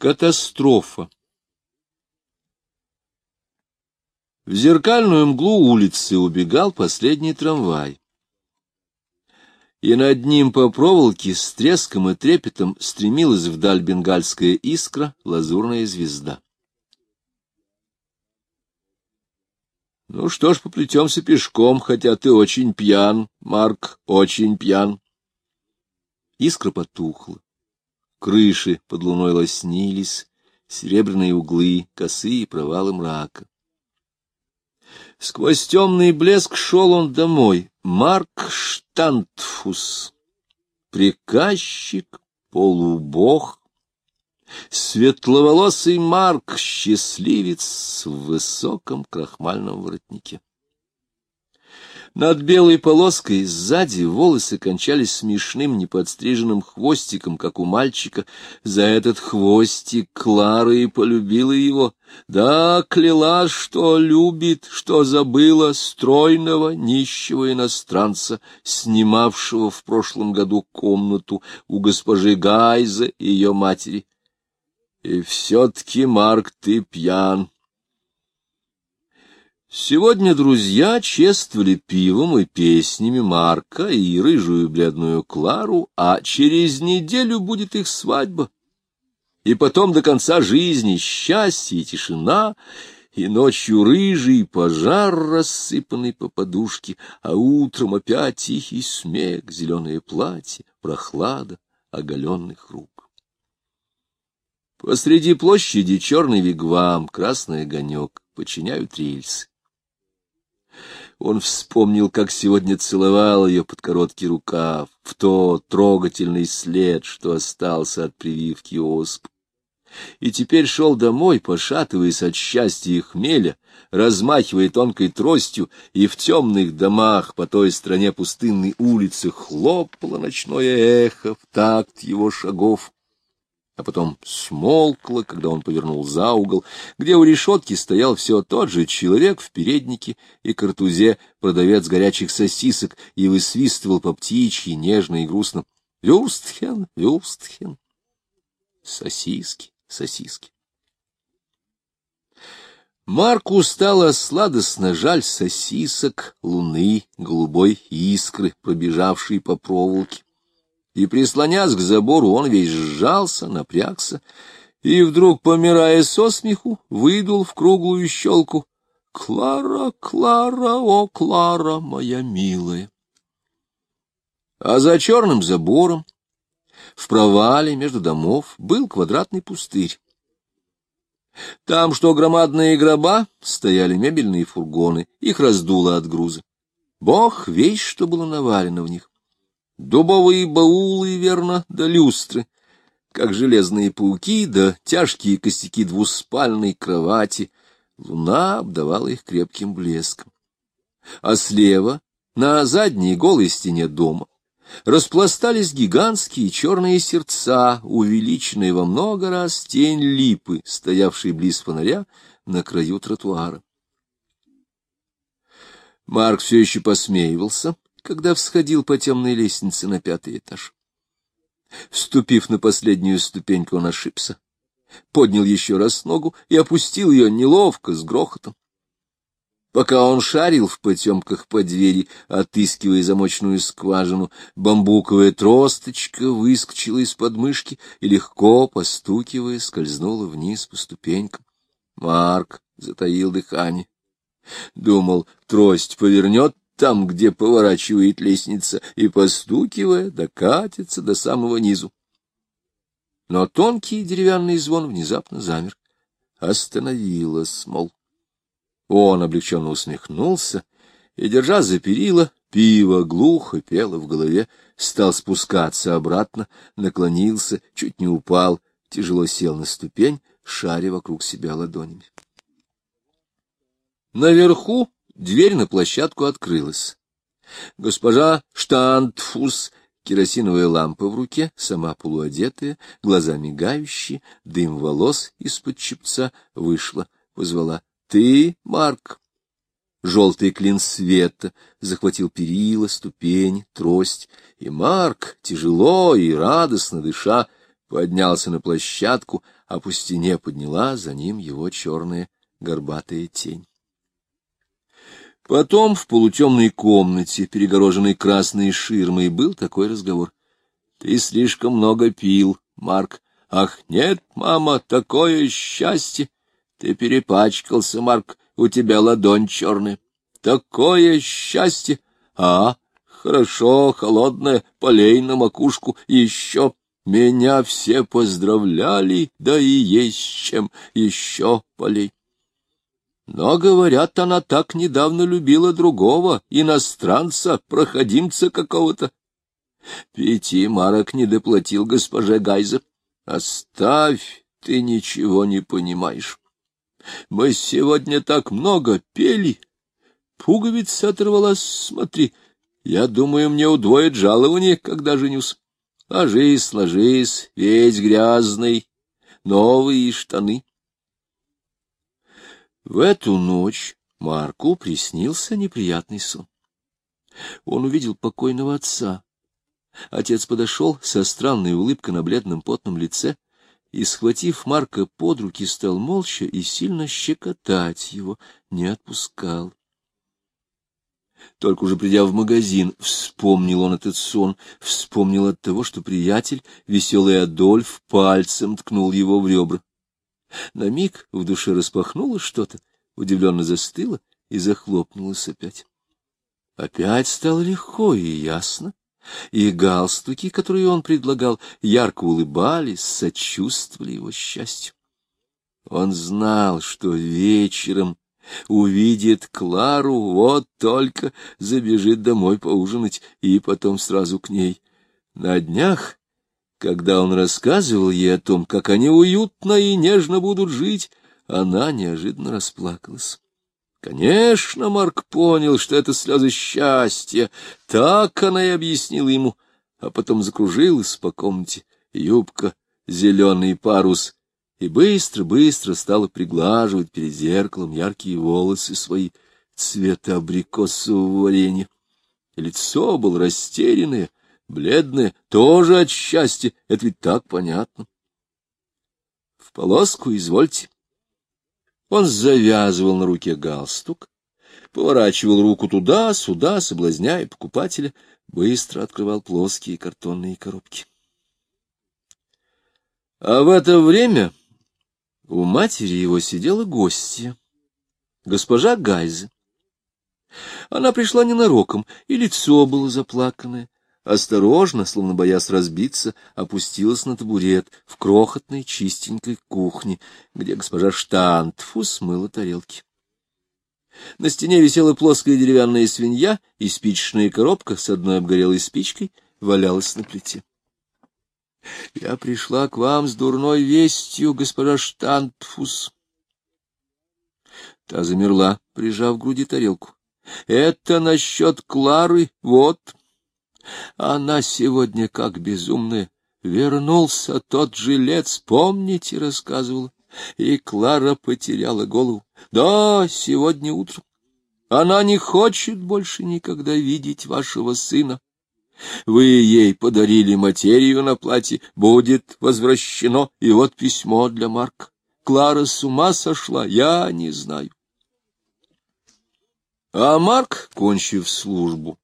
Катастрофа. В зеркальную мглу улицы убегал последний трамвай. И над ним по проволоке с треском и трепетом стремилась вдаль бенгальская искра, лазурная звезда. Ну что ж, поплетемся пешком, хотя ты очень пьян, Марк, очень пьян. Искра потухла. Крыши под луной лоснились, серебряные углы, косые провалы мрака. Сквозь темный блеск шел он домой. Марк Штантфус, приказчик, полубог, светловолосый Марк, счастливец в высоком крахмальном воротнике. Над белой полоской сзади волосы кончались смешным неподстриженным хвостиком, как у мальчика. За этот хвостик Клара и полюбила его. Да, кляла, что любит, что забыла стройного нищего иностранца, снимавшего в прошлом году комнату у госпожи Гайза и ее матери. И все-таки, Марк, ты пьян. Сегодня друзья чествовали пивом и песнями Марка и рыжую бледную Клару, а через неделю будет их свадьба. И потом до конца жизни счастье и тишина, и ночью рыжий пожар, рассыпанный по подушке, а утром опять тихий смех, зеленое платье, прохлада оголенных рук. Посреди площади черный вигвам, красный огонек, подчиняют рельсы. Он вспомнил, как сегодня целовал ее под короткий рукав, в тот трогательный след, что остался от прививки оспы. И теперь шел домой, пошатываясь от счастья и хмеля, размахивая тонкой тростью, и в темных домах по той стороне пустынной улицы хлопало ночное эхо в такт его шагов а потом смолкла, когда он повернул за угол, где у решетки стоял все тот же человек в переднике и картузе, продавец горячих сосисок, и высвистывал по птичьи нежно и грустно «Вюрстхен, Вюрстхен». Сосиски, сосиски. Марку стало сладостно жаль сосисок, луны, голубой искры, пробежавшей по проволоке и, прислонясь к забору, он весь сжался, напрягся, и вдруг, помирая со смеху, выдул в круглую щелку «Клара, Клара, о, Клара, моя милая!» А за черным забором, в провале между домов, был квадратный пустырь. Там, что громадные гроба, стояли мебельные фургоны, их раздуло от груза. Бог весь, что было навалено в них. Дубовые баулы, верно, да люстры, как железные пауки, да тяжкие костяки двуспальной кровати. Луна обдавала их крепким блеском. А слева, на задней голой стене дома, распластались гигантские черные сердца, увеличенные во много раз тень липы, стоявшей близ фонаря на краю тротуара. Марк все еще посмеивался, когда всходил по темной лестнице на пятый этаж. Вступив на последнюю ступеньку, он ошибся, поднял еще раз ногу и опустил ее неловко, с грохотом. Пока он шарил в потемках по двери, отыскивая замочную скважину, бамбуковая тросточка выскочила из подмышки и, легко постукивая, скользнула вниз по ступенькам. Марк затаил дыхание. Думал, трость повернет там, где поворачивает лестница, и, постукивая, докатится до самого низу. Но тонкий деревянный звон внезапно замер. Остановилась, мол. Он облегченно усмехнулся и, держа за перила, пиво глухо пело в голове, стал спускаться обратно, наклонился, чуть не упал, тяжело сел на ступень, шаря вокруг себя ладонями. Наверху Дверь на площадку открылась. Госпожа Штантфус, керосиновая лампа в руке, сама полуодетая, глаза мигающие, дым волос из-под чепца, вышла, позвала. — Ты, Марк? Желтый клин света захватил перила, ступень, трость, и Марк, тяжело и радостно дыша, поднялся на площадку, а по стене подняла за ним его черная горбатая тень. Потом в полутемной комнате, перегороженной красной ширмой, был такой разговор. — Ты слишком много пил, Марк. — Ах, нет, мама, такое счастье! Ты перепачкался, Марк, у тебя ладонь черная. Такое счастье! А, хорошо, холодное, полей на макушку, еще... Меня все поздравляли, да и есть чем еще полей. Но, говорят, она так недавно любила другого, иностранца, проходимца какого-то. Пяти марок не доплатил госпоже Гайза. Оставь, ты ничего не понимаешь. Мы сегодня так много пели. Пуговица оторвалась, смотри. Я думаю, мне удвоит жалование, когда женюсь. Ложись, ложись, весь грязный, новые штаны. В эту ночь Марку приснился неприятный сон. Он увидел покойного отца. Отец подошел со странной улыбкой на бледном потном лице и, схватив Марка под руки, стал молча и сильно щекотать его, не отпускал. Только уже придя в магазин, вспомнил он этот сон, вспомнил от того, что приятель, веселый Адольф, пальцем ткнул его в ребра. На миг в душе распахнулось что-то, удивленно застыло и захлопнулось опять. Опять стало легко и ясно, и галстуки, которые он предлагал, ярко улыбались, сочувствовали его счастью. Он знал, что вечером увидит Клару, вот только забежит домой поужинать и потом сразу к ней. На днях, когда он рассказывал ей о том, как они уютно и нежно будут жить, она неожиданно расплакалась. Конечно, Марк понял, что это слезы счастья. Так она и объяснила ему, а потом закружилась по комнате. Юбка, зеленый парус — и быстро-быстро стала приглаживать перед зеркалом яркие волосы свои цвета абрикосового варенья. лицо было растерянное, бледное, тоже от счастья, это ведь так понятно. В полоску извольте. Он завязывал на руке галстук, поворачивал руку туда-сюда, соблазняя покупателя, быстро открывал плоские картонные коробки. А в это время у матери его сидела гостья, госпожа Гайзе. Она пришла ненароком, и лицо было заплаканное. Осторожно, словно боясь разбиться, опустилась на табурет в крохотной чистенькой кухне, где госпожа Штантфус мыла тарелки. На стене висела плоская деревянная свинья, и спичечная коробка с одной обгорелой спичкой валялась на плите. — Я пришла к вам с дурной вестью, госпожа Штантфус. Та замерла, прижав к груди тарелку. — Это насчет Клары, вот. Она сегодня как безумная. Вернулся тот жилец, помните, рассказывала. И Клара потеряла голову. Да, сегодня утром. Она не хочет больше никогда видеть вашего сына. Вы ей подарили материю на платье, будет возвращено, и вот письмо для Марка. Клара с ума сошла, я не знаю. А Марк, кончив службу,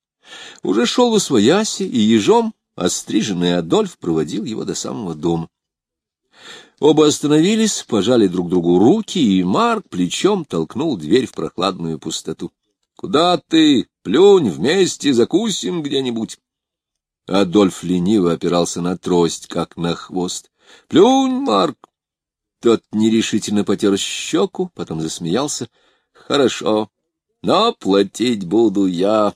уже шел в освояси, и ежом остриженный Адольф проводил его до самого дома. Оба остановились, пожали друг другу руки, и Марк плечом толкнул дверь в прохладную пустоту. — Куда ты? Плюнь, вместе закусим где-нибудь. Адольф лениво опирался на трость, как на хвост. — Плюнь, Марк! Тот нерешительно потер щеку, потом засмеялся. — Хорошо, но платить буду я.